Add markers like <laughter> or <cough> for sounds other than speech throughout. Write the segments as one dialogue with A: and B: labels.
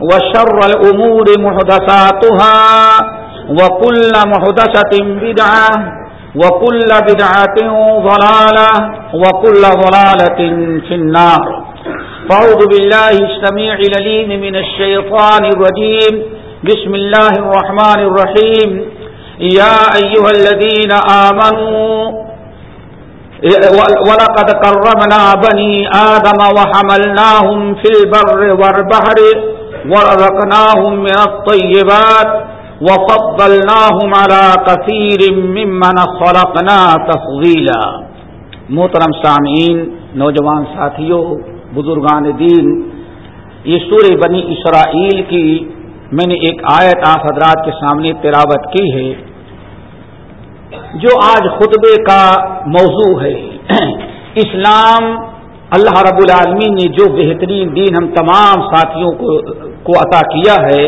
A: وشر الأمور محدثاتها وكل محدثة بدعة وكل بدعة ضلالة وكل ضلالة في النار. فعوذ بالله السميع لليم من الشيطان الرجيم. بسم الله الرحمن الرحيم. يا أيها الذين آمنوا، ولقد كرمنا بني آدم وحملناهم في البر والبحر. ورزقناهم من الطيبات وفضلناهم على كثير ممن خلقنا تفضيلا. محترم سامعین، نوجوان ساتھیوں، بزرگان دین، یہ سورہ بنی اسرائیل کی میں نے ایک آیت آپ حضرات کے سامنے تلاوت کی ہے، جو آج خطبے کا موضوع ہے۔ <clears throat> اسلام اللہ رب العالمین نے جو بہترین دین ہم تمام ساتھیوں کو کو عطا کیا ہے،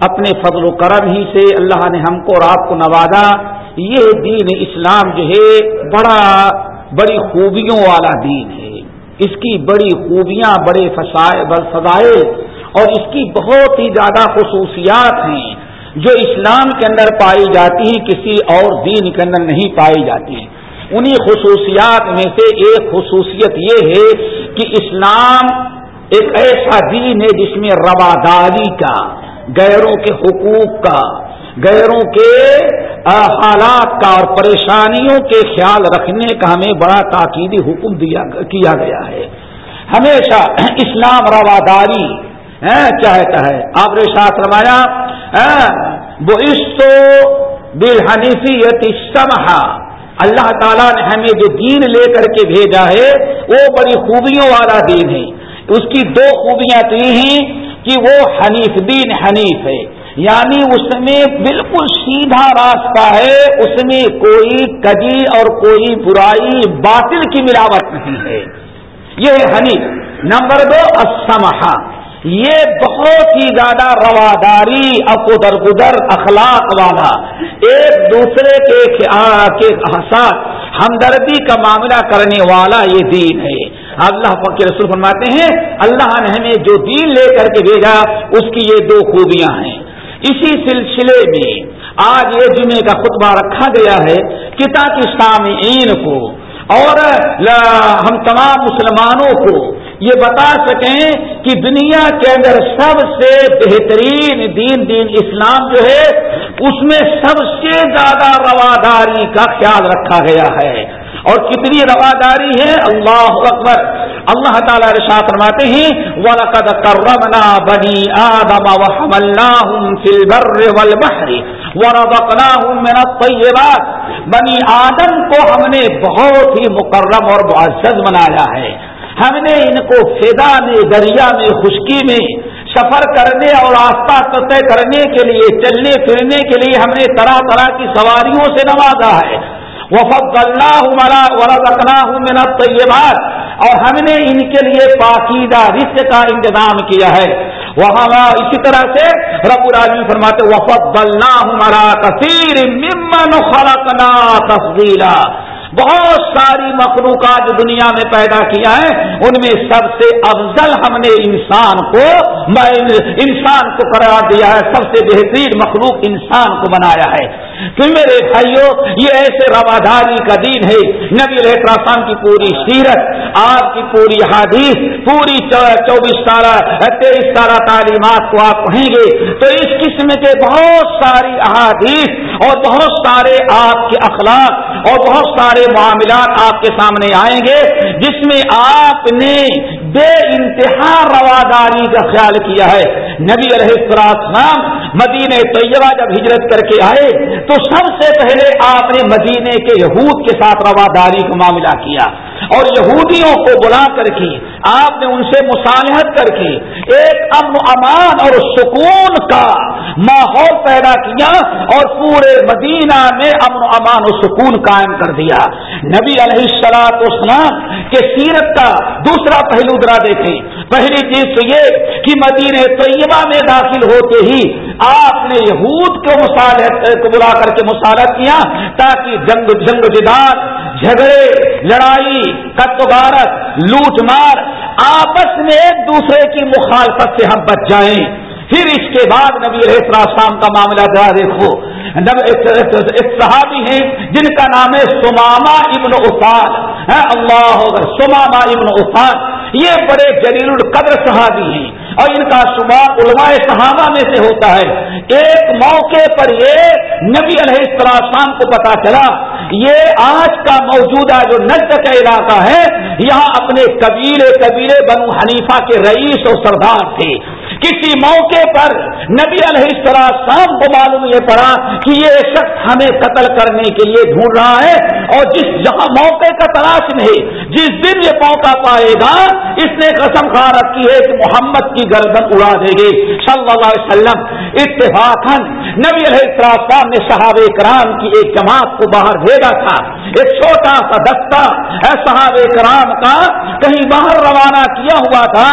A: اپنے فضل و کرم ہی سے اللہ نے ہم کو اور آپ کو نوازا۔ یہ دین اسلام جو ہے، بڑا، بڑی خوبیوں والا دین ہے۔ اس کی بڑی خوبیاں، بڑے فضائل اور اس کی بہت ہی زیادہ خصوصیات ہیں۔ جو اسلام کے اندر پائی جاتی ہیں کسی اور دین کے اندر نہیں پائی جاتی۔ ہیں انہی خصوصیات میں سے ایک خصوصیت یہ ہے کہ اسلام ایک ایسا دین ہے جس میں رواداری کا، غیروں کے حقوق کا، غیروں کے حالات کا اور پریشانیوں کے خیال رکھنے کا ہمیں بڑا تاکیدی حکم دیا، کیا گیا ہے۔ ہمیشہ اسلام رواداری چاہتا ہے آپ نے ساتھ روایا وہ بالحنیفیت سمہا اللہ تعالیٰ نے ہمیں جو دین لے کر کے بھیجا ہے، وہ بڑی خوبیوں والا دین ہے۔ اس کی دو خوبیاں تو یہ ہیں کہ وہ حنیف دین حنیف ہے۔ یعنی اس میں بالکل سیدھا راستہ ہے، اس میں کوئی کجی اور کوئی برائی باطل کی ملاوٹ نہیں ہے۔ یہ حنیف۔ نمبر دو اسمہا یہ بہت ہی زیادہ رواداری اقدر گدر اخلاق والا ایک دوسرے کے ساتھ ہمدردی کا معاملہ کرنے والا یہ دین ہے۔ اللہ فقیر رسول فرماتے ہیں، اللہ نے ہمیں جو دین لے کر کے بھیجا، اس کی یہ دو خوبیاں ہیں۔ اسی سلسلے میں آج یہ جمعے کا خطبہ رکھا گیا ہے کتاب سامعین کو اور ہم تمام مسلمانوں کو یہ بتا سکیں کہ دنیا کے اندر سب سے بہترین دین دین اسلام جو ہے، اس میں سب سے زیادہ رواداری کا خیال رکھا گیا ہے۔ اور کتنی رواداری ہے؟ اللہ اکبر۔ اللہ تعالیٰ رشا فرماتے ہیں، وَلَقَدْ كَرَّمْنَا بَنِي آدَمَ وَحَمَلْنَاهُمْ فِي الْبَرِّ وَالْبَحْرِ وَرَزَقْنَاهُمْ مِنَ الطَّيِّبَاتِ۔ بنی آدم کو ہم نے بہت ہی مکرم اور معزز بنایا ہے۔ ہم نے ان کو فیدا میں، دریا میں، خشکی میں سفر کرنے اور آستہ طے کرنے کے لیے، چلنے پھرنے کے لیے ہم نے طرح طرح کی سواریوں سے نوازا ہے۔ وفد اللہ ورزقنا ہوں میرا طیبات اور ہم نے ان کے لیے پاکیدہ رشتے کا انتظام کیا ہے۔ وہاں اسی طرح سے رب العالمین فرماتے وفد بلنا ہمارا کثیر ممن خلقنا تفضیلا بہت ساری مخلوقات دنیا میں پیدا کیا ہے ان میں سب سے افضل ہم نے انسان کو انسان کو قرار دیا ہے، سب سے بہترین مخلوق انسان کو بنایا ہے۔ تو میرے بھائیوں یہ ایسے رواداری کا دین ہے۔ نبی السلام کی پوری سیرت، آپ کی پوری حادیث پوری چوبیس تارہ تیئیس تارہ تعلیمات کو آپ کہیں گے۔ تو اس قسم کے بہت ساری احادیث اور بہت سارے آپ کے اخلاق اور بہت سارے معاملات آپ کے سامنے آئیں گے، جس میں آپ نے بے انتہا رواداری کا خیال کیا ہے۔ نبی علیہ السلام مدینہ طیبہ جب ہجرت کر کے آئے تو سب سے پہلے آپ نے مدینے کے یہود کے ساتھ رواداری کا معاملہ کیا۔ اور یہودیوں کو بلا کر کے آپ نے ان سے مصالحت کر کے ایک امن امان اور سکون کا ماحول پیدا کیا اور پورے مدینہ میں امن و امان و سکون قائم کر دیا۔ نبی علیہ السلاط اسلام کے سیرت کا دوسرا پہلو درا دیکھیں۔ پہلی چیز تو یہ کہ مدینہ طیبہ میں داخل ہوتے ہی آپ نے یہود کو مصالحت، کو بلا کر کے مصالحت کیا تاکہ جنگ جنگ جدار جھگڑے، لڑائی کتبارت لوٹ مار، آپس میں ایک دوسرے کی مخالفت سے ہم بچ جائیں۔ پھر اس کے بعد نبی السلام کا معاملہ ذرا دیکھو ایک صحابی ہیں جن کا نام ہے سماما ابن افاد ہاں، اللہ سماما ابن افاد یہ بڑے جلیل القدر صحابی ہیں۔ اور ان کا شمار علماء صحابہ میں سے ہوتا ہے۔ ایک موقع پر یہ نبی علیہ السلام کو پتا چلا یہ آج کا موجودہ جو نجد کا علاقہ ہے، یہاں اپنے قبیلے قبیلے بنو حنیفہ کے رئیس اور سردار تھے۔ کسی موقع پر نبی علیہ السلام کو معلوم یہ پڑا کہ یہ شخص ہمیں قتل کرنے کے لیے ڈھونڈ رہا ہے اور جس جہاں موقع کا تلاش نہیں، جس دن یہ موقع پائے گا، اس نے قسم کھا رکھی ہے کہ محمد کی گردن اڑا دے گی۔ صلی اللہ علیہ وسلم اتفاق نبی علیہ السلام نے صحاب کرام کی ایک جماعت کو باہر بھیجا تھا۔ ایک چھوٹا سا دستہ ہے صحاب کرام کا، کہیں باہر روانہ کیا ہوا تھا۔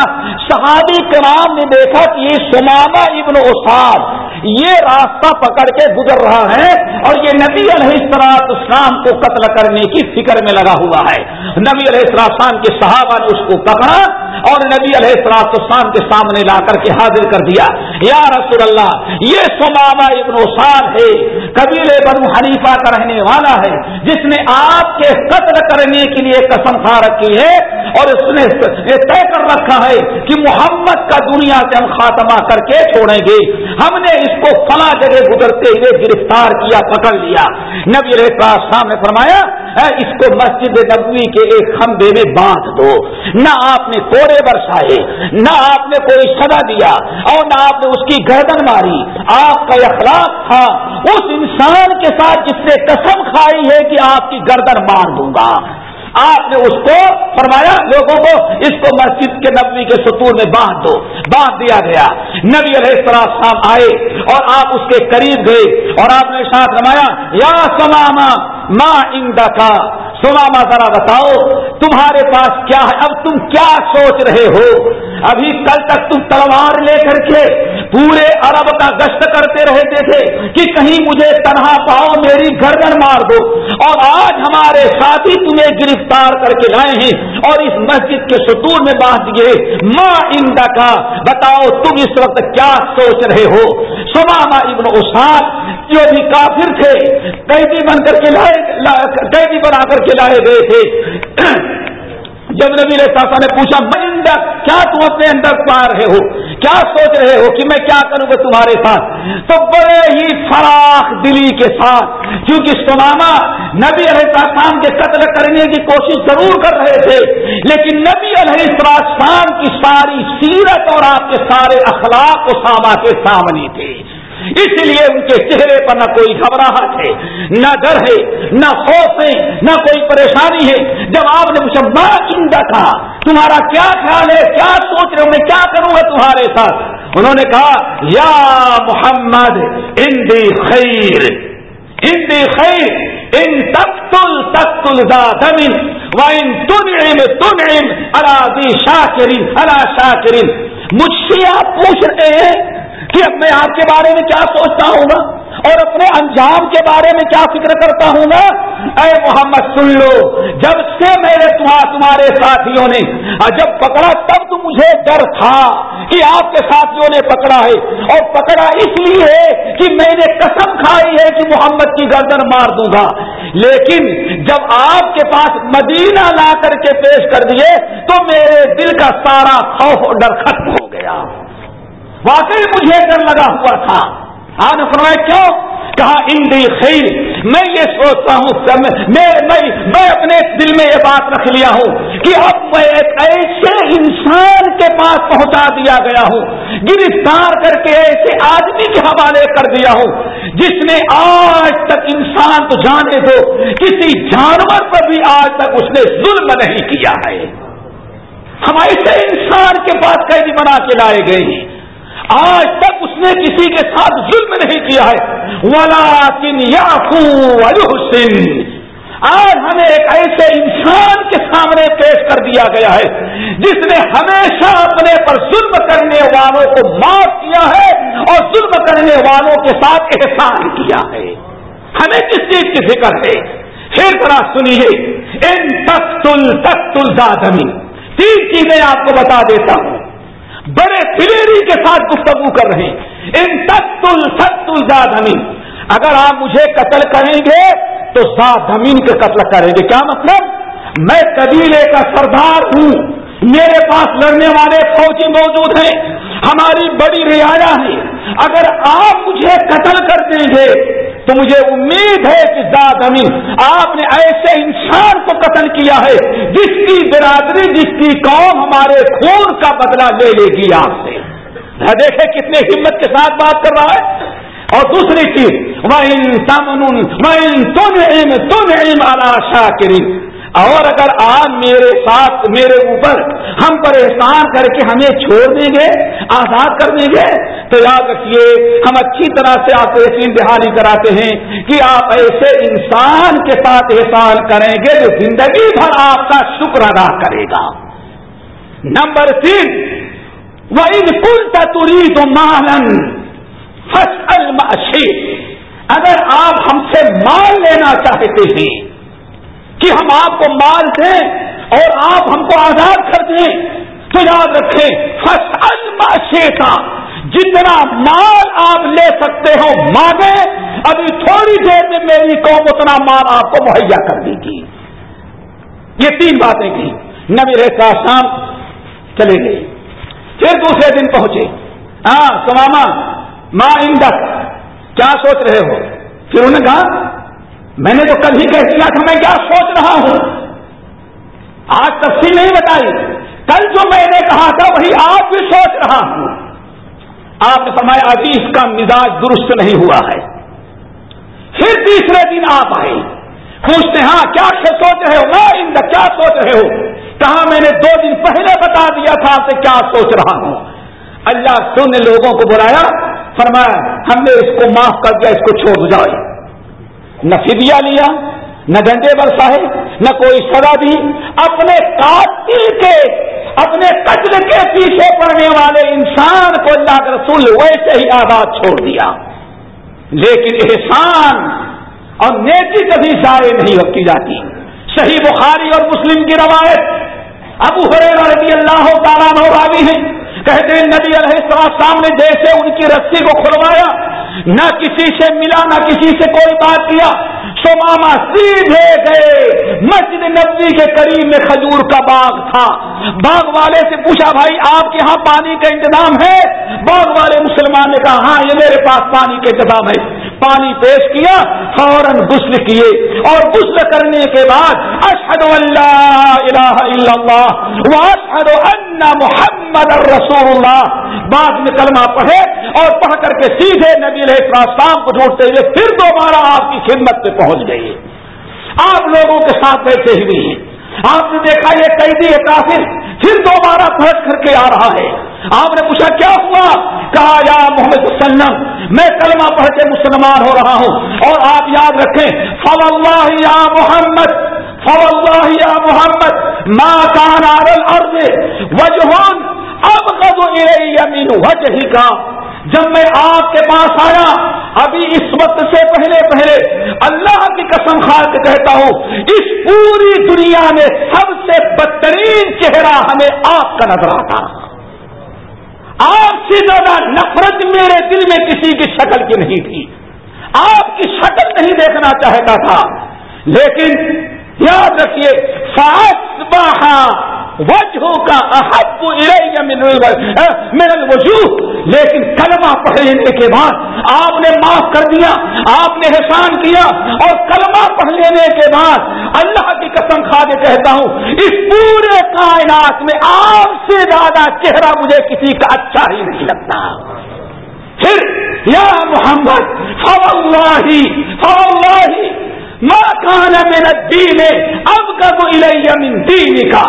A: صحابی کرام نے دیکھا کہ یہ سماما ابن اساد یہ راستہ پکڑ کے گزر رہا ہے اور یہ نبی علیہ السلاط اسلام کو قتل کرنے کی فکر میں لگا ہوا ہے۔ نبی علیہ السلام کے صحابہ نے اس کو پکڑا اور نبی علیہ السلاط اسلام کے سامنے لا کر کے حاضر کر دیا۔ یا رسول اللہ، یہ سماما ابن اساد ہے قبیلے بنو حنیفہ کا رہنے والا ہے، جس نے آپ کے قتل کرنے کے لیے قسم کھا رکھی ہے اور اس نے طے کر رکھا ہے کہ محمد کا دنیا سے ہم خاتمہ کر کے چھوڑیں گے۔ ہم نے اس کو فلاں جگہ گزرتے ہوئے گرفتار کیا، پکڑ لیا۔ نبی السلام نے فرمایا اس کو مسجد نبوی کے ایک خمبے میں باندھ دو۔ نہ آپ نے کوڑے برسائے نہ آپ نے کوئی سزا دیا اور نہ آپ نے اس کی گردن ماری۔ آپ کا اخلاق تھا۔ اس انسان کے ساتھ جس نے قسم کھائی ہے کہ آپ کی گردن مار دوں گا۔ آپ نے اس کو فرمایا، لوگوں کو، اس کو مسجد کے نبی کے ستور میں باندھ دو۔ باندھ دیا گیا۔ نبی علیہ السلام شام آئے اور آپ اس کے قریب گئے اور آپ نے ساتھ رمایا یا سماما ماں اندا کا سماما ذرا بتاؤ، تمہارے پاس کیا ہے؟ اب تم کیا سوچ رہے ہو؟ ابھی کل تک تم تلوار لے کر کے پورے عرب کا گشت کرتے رہتے تھے کہ کہیں مجھے تنہا پاؤ، میری گردن مار دو۔ اور آج ہمارے ساتھی تمہیں گرفتار کر کے لائے ہیں اور اس مسجد کے ستور میں باندھ دیے۔ ماں اندا کا بتاؤ تم اس وقت کیا سوچ رہے ہو؟ سماما ابن اساد جو بھی کافر تھے، قیدی بن کر کے لائے قیدی بنا کر کے لائے گئے تھے۔ جب نبی صاحب نے پوچھا میں کیا تم اپنے اندر پا رہے ہو؟ کیا سوچ رہے ہو کہ میں کیا کروں گا تمہارے ساتھ؟ تو بڑے ہی فراخ دلی کے ساتھ، کیونکہ سناما نبی علیہ السلام کے قتل کرنے کی کوشش ضرور کر رہے تھے، لیکن نبی علیہ السلام کی ساری سیرت اور آپ کے سارے اخلاق و ساما کے سامنے تھے۔ اس لیے ان کے چہرے پر نہ کوئی گھبراہٹ ہے، نہ ڈر ہے، نہ خوف ہے، نہ کوئی پریشانی ہے۔ جب آپ نے مجھے ماں چندہ تھا تمہارا کیا خیال ہے؟ کیا سوچ رہے ہو؟ میں کیا کروں گا تمہارے ساتھ؟ انہوں نے کہا، یا محمد، اندی خیر اندی خیر، ان تختل تختل ذات من وان تنعم تنعم على ذي شاکرین على شاکرین۔ مجھ سے آپ پوچھ رہے ہیں کہ اب میں آپ کے بارے میں کیا سوچتا ہوں گا اور اپنے انجام کے بارے میں کیا فکر کرتا ہوں گا اے محمد سن لو، جب سے میرے تمہارے ساتھیوں نے جب پکڑا تب تو مجھے ڈر تھا کہ آپ کے ساتھیوں نے پکڑا ہے۔ اور پکڑا اس لیے کہ میں نے قسم کھائی ہے کہ محمد کی گردن مار دوں گا۔ لیکن جب آپ کے پاس مدینہ لا کر کے پیش کر دیے تو میرے دل کا سارا خوف ڈر ختم ہو گیا۔ واقعی مجھے ڈر لگا ہوا تھا۔ آج فرمائے کیوں؟ کہا اندی خیر، میں یہ سوچتا ہوں میں میں اپنے دل میں یہ بات رکھ لیا ہوں کہ اب میں ایک ایسے انسان کے پاس پہنچا دیا گیا ہوں، گرفتار کر کے ایسے آدمی کے حوالے کر دیا ہوں، جس نے آج تک انسان تو جانے دو، کسی جانور پر بھی آج تک اس نے ظلم نہیں کیا ہے۔ ہم ایسے انسان کے پاس قیدی بنا کے لائے گئے ہیں۔ آج تک اس نے کسی کے ساتھ ظلم نہیں کیا ہے۔ ولاکن یا حسین آج ہمیں ایک ایسے انسان کے سامنے پیش کر دیا گیا ہے، جس نے ہمیشہ اپنے پر ظلم کرنے والوں کو معاف کیا ہے اور ظلم کرنے والوں کے ساتھ احسان کیا ہے۔ ہمیں کس چیز کی فکر ہے؟ پھر ذرا سنیے۔ ان تخت تخت الزادمی تین چیزیں آپ کو بتا دیتا ہوں۔ بڑے فلیری کے ساتھ گفتگو کر رہے ہیں۔ ان ست الفت الزادمین اگر آپ مجھے قتل کریں گے تو زادمین کے قتل کریں گے۔ کیا مطلب؟ میں قبیلے کا سردار ہوں۔ میرے پاس لڑنے والے فوجی موجود ہیں۔ ہماری بڑی رعایا ہے۔ اگر آپ مجھے قتل کر دیں گے، تو مجھے امید ہے کہ ذات امین، آپ نے ایسے انسان کو قتل کیا ہے، جس کی برادری، جس کی قوم ہمارے خون کا بدلہ لے لے گی آپ سے۔ دیکھے کتنے ہمت کے ساتھ بات کر رہا ہے۔ اور دوسری چیز وہ تمن تم تم علم شاکری اور اگر آپ میرے ساتھ میرے اوپر ہم پر احسان کر کے ہمیں چھوڑ دیں گے، آزاد کر دیں گے، تو یاد رکھیے، ہم اچھی طرح سے آپ کو یقین دہانی کراتے ہیں کہ آپ ایسے انسان کے ساتھ احسان کریں گے جو زندگی بھر آپ کا شکر ادا کرے گا۔ نمبر تین وہ ان کل تری تو مالن فصل اگر آپ ہم سے مال لینا چاہتے ہیں کہ ہم آپ کو مال دیں اور آپ ہم کو آزاد کر دیں، تو یاد رکھیں فصل جتنا مال آپ لے سکتے ہو، مانگے۔ ابھی تھوڑی دیر میں میری قوم اتنا مال آپ کو مہیا کر دی گی یہ تین باتیں کی نبی ریسا شام چلے گئے۔ پھر دوسرے دن پہنچے۔ ہاں سماما ماں اندک کیا سوچ رہے ہو؟ پھر انہوں نے کہا میں نے تو کل ہی کہہ دیا تھا، میں کیا سوچ رہا ہوں؟ آج تفصیل نہیں بتائی۔ کل جو میں نے کہا تھا، وہی آج بھی سوچ رہا ہوں۔ آپ نے فرمایا، ابھی اس کا مزاج درست نہیں ہوا ہے۔ پھر تیسرے دن آپ آئے۔ پوچھتے ہاں کیا سوچ رہے ہو؟ میں کیا سوچ رہے ہو؟ کہاں میں نے دو دن پہلے بتا دیا تھا، آپ سے کیا سوچ رہا ہوں۔ اللہ تو نے لوگوں کو بلایا، فرمایا، ہم نے اس کو معاف کر دیا، اس کو چھوڑ جائے۔ نہ فدیا لیا، نہ ڈنڈے برسائے، نہ کوئی سزا دی۔ اپنے قاتل کے، اپنے قتل کے پیچھے پڑنے والے انسان کو اللہ کے رسول ویسے ہی آباد چھوڑ دیا۔ لیکن احسان اور نیکی کبھی ضائع نہیں کی جاتی۔ صحیح بخاری اور مسلم کی روایت ابو رضی اللہ تعالیٰ راوی ہیں۔ کہتے ہیں نبی علیہ السلام نے جیسے ان کی رسی کو کھلوایا، نہ کسی سے ملا، نہ کسی سے کوئی بات کیا سو ماما سیدھے گئے۔ مسجد نبی کے قریب میں کھجور کا باغ تھا۔ باغ والے سے پوچھا، بھائی، آپ کے یہاں پانی کا انتظام ہے؟ باغ والے مسلمان نے کہا ہاں یہ میرے پاس پانی کا انتظام ہے۔ پانی پیش کیا، فوراً غسل کیے۔ اور غسل کرنے کے بعد اشد اللہ الہ الا اللہ واشہد ان محمد الرسول اللہ بعد میں کلمہ پڑھے اور پڑھ کر کے سیدھے نبی علیہ السلام کو ڈھونڈتے ہوئے پھر دوبارہ آپ کی خدمت پہ پہنچ گئی آپ لوگوں کے ساتھ بیٹھے ہوئے ہیں۔ آپ نے دیکھا یہ قیدی ہے کافر پھر دوبارہ پلٹ کر کے آ رہا ہے۔ آپ نے پوچھا، کیا ہوا؟ کہا، یا محمد وسلم، میں کلمہ پڑھ کے مسلمان ہو رہا ہوں۔ اور آپ یاد رکھیں فو اللہ یا محمد فو اللہ یا محمد ماں کان الارض وجہن اب قد من وجہ کا جب میں آپ کے پاس آیا، ابھی اس وقت سے پہلے پہلے اللہ کی قسم کھا کے کہتا ہوں، اس پوری دنیا میں سب سے بدترین چہرہ ہمیں آپ کا نظر آتا۔ آپ سے زیادہ نفرت میرے دل میں کسی کی شکل کی نہیں تھی۔ آپ کی شکل نہیں دیکھنا چاہتا تھا۔ لیکن یاد رکھیے وجہ کا احب من الوجوہ لیکن کلمہ پڑھ لینے کے بعد آپ نے معاف کر دیا، آپ نے احسان کیا اور کلمہ پڑھ لینے کے بعد اللہ کی قسم کھا کے کہتا ہوں، اس پورے کائنات میں آپ سے زیادہ چہرہ مجھے کسی کا اچھا ہی نہیں لگتا۔ پھر یا محمد، فواللہ فواللہ ما کان من الدین اب کا من دین کا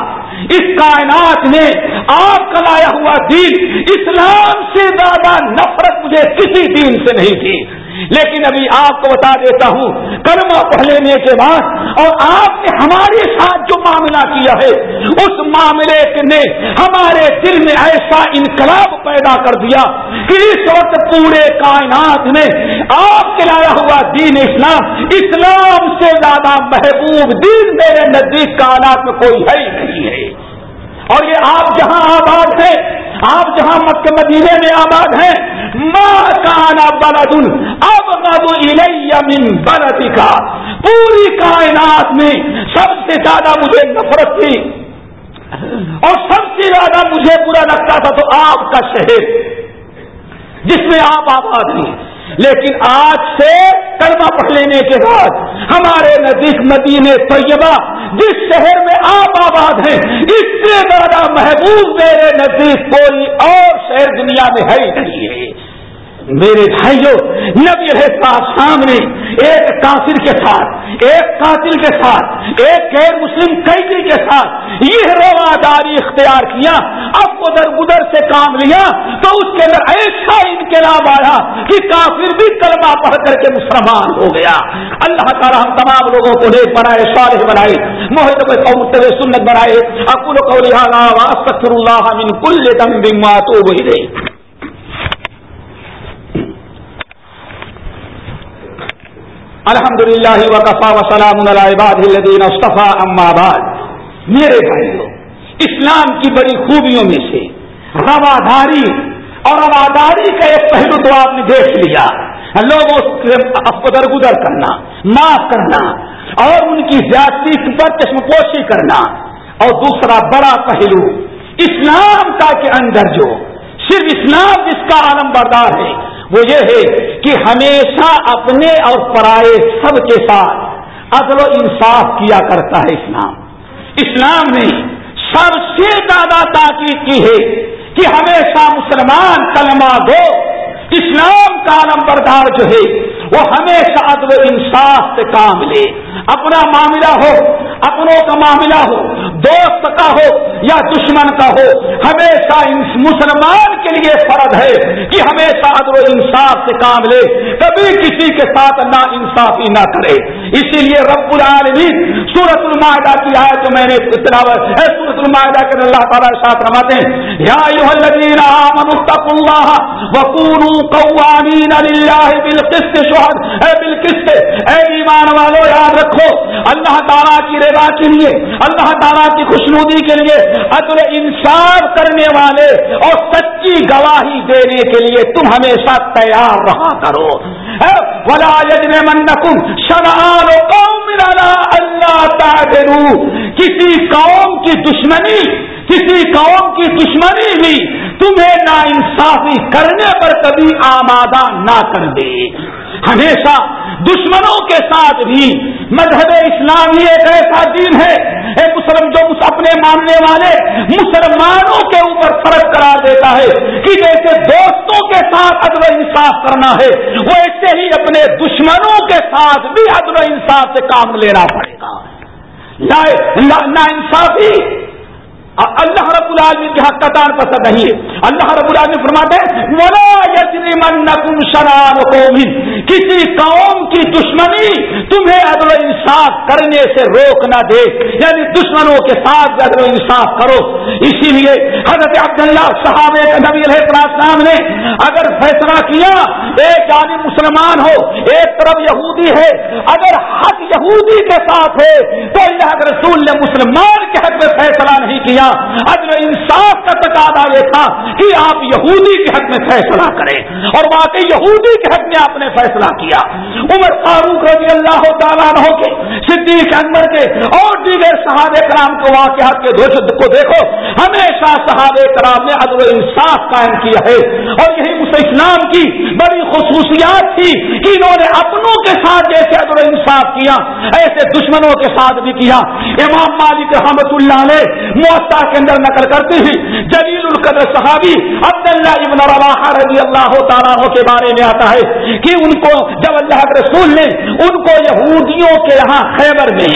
A: اس کائنات میں آپ کا لایا ہوا دین اسلام سے زیادہ نفرت مجھے کسی دین سے نہیں تھی لیکن ابھی آپ کو بتا دیتا ہوں کرما پڑھ لینے کے بعد، اور آپ نے ہمارے ساتھ جو معاملہ کیا ہے، اس معاملے نے ہمارے دل میں ایسا انقلاب پیدا کر دیا کہ اس وقت پورے کائنات میں آپ کے لایا ہوا دین اسلام اسلام سے زیادہ محبوب دین میرے نزدیک کائنات میں کوئی ہے ہی نہیں ہے۔ اور یہ آپ جہاں آباد ہیں آپ جہاں مکہ مدینے میں آباد ہیں ماں کانا بلد اب من بلدی کا پوری کائنات میں سب سے زیادہ مجھے نفرت تھی۔ اور سب سے زیادہ مجھے برا لگتا تھا تو آپ کا شہر، جس میں آپ آباد ہیں۔ لیکن آج سے کلمہ پڑھ لینے کے بعد ہمارے نزدیک مدینے طیبہ، جس شہر میں آپ آباد ہیں، اس سے زیادہ محبوب میرے نزدیک کوئی اور شہر دنیا میں ہے ہی نہیں۔ ہے میرے بھائیوں نبی رہتا سامنے ایک کافر کے ساتھ، ایک قاتل کے ساتھ، ایک غیر مسلم قیدی کے ساتھ یہ رواداری اختیار کیا، اب ادھر ادھر سے کام لیا تو اس کے اندر ایسا انقلاب آیا کہ کافر بھی کلمہ پڑھ کر کے مسلمان ہو گیا۔ اللہ تعالیٰ ہم تمام لوگوں کو نیک بنائے، صالح بنائے محرم قوم سنت بنائے۔ اکول کو اللہ من کل دم بما تو وہی الحمد للہ وقفا وسلام الدین صفا اماد میرے بھائیوں اسلام کی بڑی خوبیوں میں سے رواداری اور رواداری کا ایک پہلو تو آپ نے دیکھ لیا۔ لوگوں سے درگزر کرنا، معاف کرنا اور ان کی زیادتی پر چشم پوشی کرنا۔ اور دوسرا بڑا پہلو، اسلام کا کے اندر جو، صرف اسلام جس کا عالم بردار ہے وہ یہ ہے کہ ہمیشہ اپنے اور پرائے سب کے ساتھ عدل و انصاف کیا کرتا ہے اسلام۔ اسلام نے سب سے زیادہ تاکید کی ہے کہ ہمیشہ مسلمان کلمہ دو اسلام کا بردار جو ہے، وہ ہمیشہ عدل و انصاف سے کام لے۔ اپنا معاملہ ہو، اپنوں کا معاملہ ہو، دوست کا ہو یا دشمن کا ہو، ہمیشہ مسلمان کے لیے فرد ہے کہ ہمیشہ عدل و انصاف سے کام لے۔ کبھی کسی کے ساتھ نا انصافی نہ کرے۔ اسی لیے رب العالمین سورت المائدہ کی آئے تو میں نے تلاوت سورت المائدہ کے اللہ تعالیٰ ساتھ رواتے ہیں، یا ایوہ الذین آمنوا اتقوا اللہ وکونوا قوامین للہ بالقسط شہد۔ اے بالقسط، اے ایمان والو، یاد رکھو، اللہ تعالیٰ کی رضا کے لیے، اللہ تعالیٰ کی خوشنودی کے لیے، عدل انصاف کرنے والے اور سچی گواہی دینے کے لیے تم ہمیشہ تیار رہا کرو۔ ولا من نکم شرآن قوم اللہ تعالو کسی قوم کی دشمنی، کسی قوم کی دشمنی بھی تمہیں نا انصافی کرنے پر کبھی آمادہ نہ کر دے۔ ہمیشہ دشمنوں کے ساتھ بھی مذہب اسلامی ایک ایسا دین ہے۔ ایک مسلم جو اپنے ماننے والے مسلمانوں کے اوپر فرق کرا دیتا ہے جیسے دوستوں کے ساتھ عدل و انصاف کرنا ہے ویسے ہی اپنے دشمنوں کے ساتھ بھی عدل و انصاف سے کام لینا پڑے گا۔ نا انصافی اللہ رب العالمین کے حق قطار پسند نہیں ہے۔ اللہ رب العالمین فرماتے کسی قوم کی دشمنی تمہیں عدل و انصاف کرنے سے روک نہ دے۔ یعنی دشمنوں کے ساتھ عدل و انصاف کرو۔ اسی لیے حضرت عبداللہ صحاب نبی علیہ السلام نے اگر فیصلہ کیا ایک جانب مسلمان ہو، ایک طرف یہودی ہے، اگر حق یہودی کے ساتھ ہے، تو اللہ رسول نے مسلمان کے حق میں فیصلہ نہیں کیا۔ عدل انصاف کا تقاضا یہ تھا کہ آپ یہودی کے حق میں فیصلہ کریں۔ اور واقعی یہودی کے حق میں آپ نے فیصلہ کیا۔ عمر فاروق رضی اللہ تعالیٰ عنہ کے، صدیق اکبر کے اور دیگر صحاب کرام کے واقعات کے کو دیکھو۔ ہمیشہ صحاب کرام نے عدل انصاف قائم کیا ہے۔ اور یہی اسلام کی بڑی خصوصیات تھی کہ انہوں نے اپنوں کے ساتھ جیسے عدل انصاف کیا، ایسے دشمنوں کے ساتھ بھی کیا۔ امام مالک رحمت اللہ نے موسا کے اندر نقل کرتے ہیں۔ جلیل القدر صحابی عبداللہ ابن رواحہ رضی اللہ تعالیٰ کے بارے میں آتا ہے کہ ان کو جب اللہ کے رسول نے ان کو یہودیوں کے یہاں خیبر میں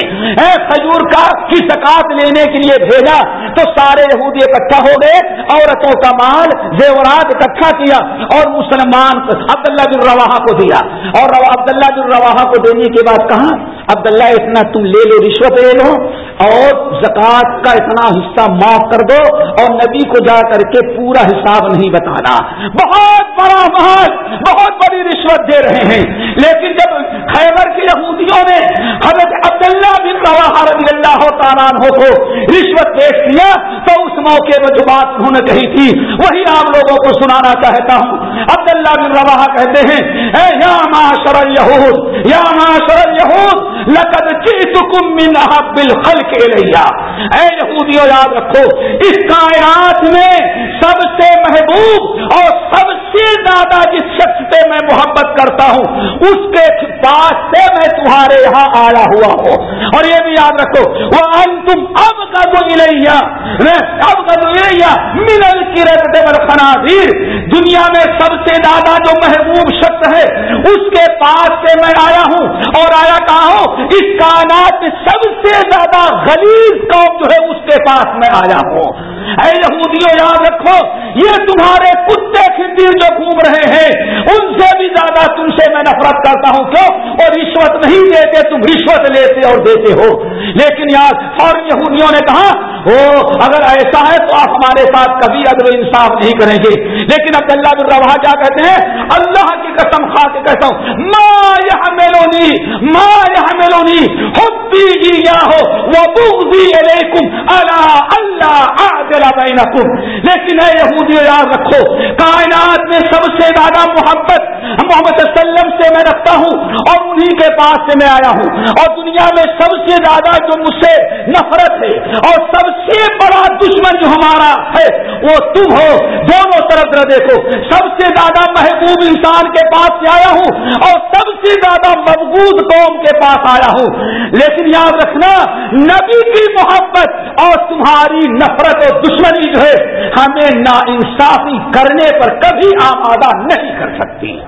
A: کھجور کا کی سکاط لینے کے لیے بھیجا تو سارے یہودی اکٹھا ہو گئے، عورتوں کا مال، زیورات اکٹھا کیا اور مسلمان عبداللہ بن رواحہ کو دیا۔ اور عبداللہ بن رواحہ کو دینے کے بعد کہا، عبداللہ اتنا تم لے لو، رشوت لے لو اور زکوٰۃ کا اتنا حصہ معاف کر دو اور نبی کو جا کر کے پورا حساب نہیں بتانا۔ بہت بڑا محل بہت بڑی رشوت دے رہے ہیں۔ لیکن جب خیبر کے یہودیوں نے حضرت عبداللہ بن رواحہ رضی اللہ تعالیٰ کو رشوت پیش کیا، تو اس موقع میں جو بات انہوں نے کہی تھی، وہی آپ لوگوں کو سنانا چاہتا ہوں۔ عبداللہ بن رواحہ کہتے ہیں، اے یا معاشر یہود یا معاشر یہود لقد جئتكم من احب الخلق الیا اے یہودیو یاد رکھو، اس کائنات میں سب سے محبوب اور سب سے زیادہ جس شخص سے میں محبت کرتا ہوں، اس کے پاس سے میں تمہارے یہاں آیا ہوا ہوں۔ اور یہ بھی یاد رکھو وہ تم اب کا تو الیا اب کا تو الیا ملل کی خنازیر دنیا میں سب سے زیادہ جو محبوب شخص ہے، اس کے پاس سے میں آیا ہوں اور آیا کہا ہوں؟ اس کائنات سب سے زیادہ غلیظ قوم جو ہے، اس کے پاس میں آیا ہوں۔ اے یہودیوں یاد رکھو، یہ تمہارے کتے خدیر جو گھوم رہے ہیں، ان سے بھی زیادہ تم سے میں نفرت کرتا ہوں۔ کیوں؟ اور رشوت نہیں دیتے، تم رشوت لیتے اور دیتے ہو۔ لیکن یاد اور یہودیوں نے کہا او اگر ایسا ہے تو آپ ہمارے ساتھ کبھی عدل انصاف نہیں کریں گے۔ لیکن اب اللہ بن روا کیا کہتے ہیں؟ اللہ کی قسم کھا کے کہتا ہوں ماں یہ میلونی ماں یہ میلونی ہوتی گی یا ہو وہ بغضی علیکم اللہ اللہ بینکم لیکن اے یہودی یاد رکھو، کائنات میں سب سے زیادہ محبت محمد صلی اللہ علیہ وسلم سے میں رکھتا ہوں اور انہی کے پاس سے میں آیا ہوں۔ اور دنیا میں سب سے زیادہ جو مجھ سے نفرت ہے اور سب سے بڑا دشمن جو ہمارا ہے، وہ تم ہو۔ دونوں طرف نہ دیکھو، سب سے زیادہ محبوب انسان کے پاس سے آیا ہوں اور سب سے زیادہ مضبوط قوم کے پاس آیا ہوں۔ لیکن یاد رکھنا، نبی کی محبت اور تمہاری نفرت اور دشمنی جو ہے، ہمیں نا انصافی کرنے پر کبھی آمادہ نہیں کر سکتی۔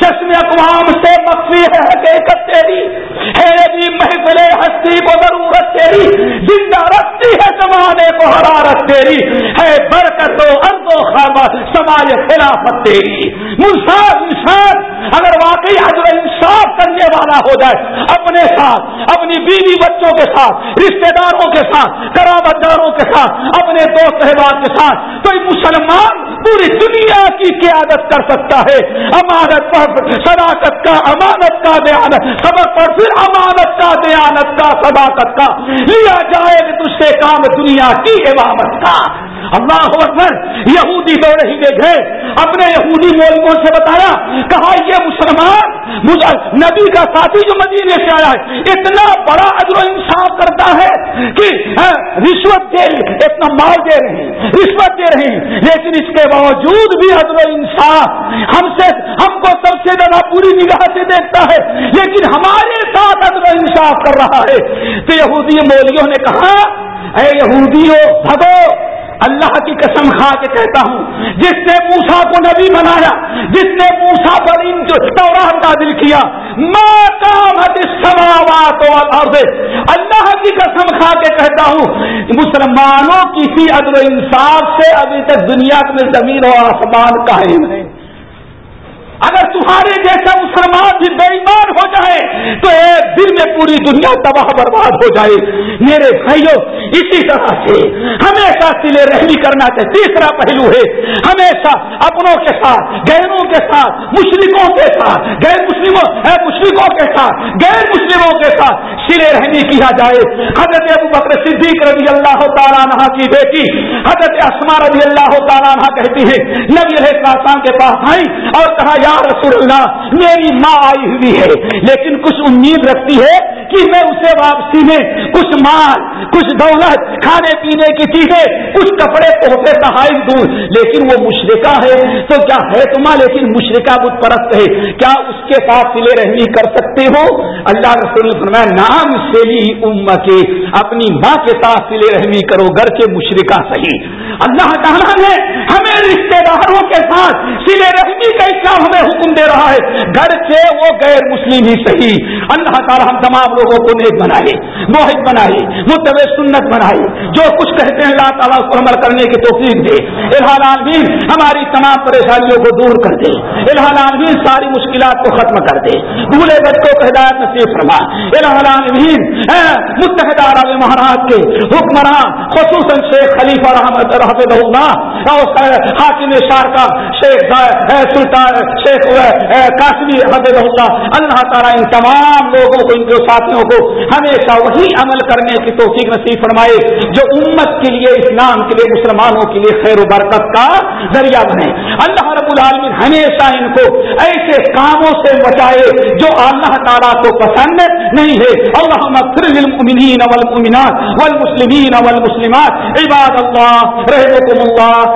A: چشم اقوام سے مخفی ہے، حقیقت تیری۔ ہے بھی محفل ہستی کو ضرورت تیری۔ زندہ رکھتی ہے زمانے کو حرارت تیری۔ ہے برکت و ارد و خامہ سماج خلافت تیری۔ منصاف انسان اگر واقعی حضر انصاف کرنے والا ہو جائے، اپنے ساتھ، اپنی بیوی بچوں کے ساتھ رشتے داروں کے ساتھ، کرامت داروں کے ساتھ، اپنے دوست احباب کے ساتھ تو مسلمان پوری دنیا کی قیادت کر سکتا ہے۔ امانت پر صداقت کا، امانت کا دیانت، سبق پر پھر امانت کا، دیانت کا، صداقت کا۔ لیا جائے تجھ سے کام دنیا کی امامت کا۔ اللہ اکبر، یہودی دو رہی گئے اپنے یہودی مولکوں سے بتایا، کہا، یہ مسلمان نبی کا ساتھی جو مدینے سے آیا ہے، اتنا بڑا ادر و انصاف کرتا ہے کہ ہاں، رشوت دے اتنا مال دے رہے ہیں، رشوت دے رہے ہیں۔ لیکن اس کے باوجود بھی ادر و انصاف ہم سے، ہم کو سب سے زیادہ پوری نگاہ سے دیکھتا ہے، لیکن ہمارے ساتھ ادر و انصاف کر رہا ہے، تو یہودی مولیوں نے کہا، اے یہودیوں، بھگو، اللہ کی قسم کھا کے کہتا ہوں، جس نے موسا کو نبی بنایا، جس نے موسا پر ان نادل کیا ماں کا سماوات اللہ کی قسم کھا کے کہتا ہوں، مسلمانوں کسی عدل و انصاف سے ابھی تک دنیا میں زمین و آسمان قائم ہے اگر تمہارے جیسا مسلمان بھی بے ایمان ہو جائے، تو ایک دن میں پوری دنیا تباہ برباد ہو جائے۔ میرے بھائیوں اسی طرح سے ہمیشہ سلے رحمی کرنا چاہیے تیسرا پہلو ہے۔ ہمیشہ اپنوں کے ساتھ، غیروں کے ساتھ مشرقوں کے ساتھ، غیر مسلموں مشرقوں کے ساتھ، غیر مسلموں کے ساتھ سلے رحمی کیا جائے۔ حضرت ابو بکر صدیق رضی اللہ تعالیٰ نہ کی بیٹی حضرت اسما رضی اللہ تعالیٰ نہ کہتی ہے، نبی علیہ کے پاس آئی اور کہا یا رسول اللہ میری ماں آئی ہوئی ہے لیکن کچھ امید رکھتی ہے کہ میں اسے واپسی میں کچھ مال، کچھ دولت، کھانے پینے کی چیزیں، کچھ کپڑے پہنچے تحائف دوں۔ لیکن وہ مشرقہ ہے۔ تو کیا ہے تمہاں لیکن مشرقہ بت پرست ہے۔ کیا اس کے ساتھ سلے رحمی کر سکتے ہو؟ اللہ رسول فرمایا نام سیلی ام کے اپنی ماں کے ساتھ سلے رحمی کرو، گھر کے مشرقہ صحیح۔ اللہ تعالیٰ نے ہمیں رشتے داروں کے ساتھ سلے رحمی کا اسلام ہمیں حکم دے رہا ہے۔ گھر سے وہ غیر مسلم ہی صحیح۔ اللہ تعالیٰ ہم تمام لوگوں کو نیک بنائے موہد بنائے متب سنت بنائے جو کچھ کہتے ہیں اللہ تعالیٰ اس کو عمل کرنے کی توفیق دے۔ الحال عالمین ہماری تمام پریشانیوں کو دور کر دے۔ الحال عالمین ساری مشکلات کو ختم کر دے۔ بھولے بچوں کو ہدایت نصیب فرما۔ الحال عالمین متحدہ عرب مہاراج کے حکمران خصوصاً شیخ خلیفہ رحمت رحمت اللہ اور حاکم شارکا شیخ سلطان شیخ کاشمی حضرت اللہ اللہ تعالیٰ ان تمام لوگوں کو، ان کے ساتھیوں کو ہمیشہ وہی عمل کرنے کی توفیق نصیب فرمائے، جو امت کے لیے، اسلام کے لیے، مسلمانوں کے لیے خیر و برکت کا ذریعہ بنے۔ اللہ رب العالمین ہمیشہ ان کو ایسے کاموں سے بچائے، جو اللہ تعالیٰ کو پسند نہیں ہے۔ اللہ للمؤمنین والمؤمنات والمسلمین والمسلمات۔ عباد اللہ رحمكم اللہ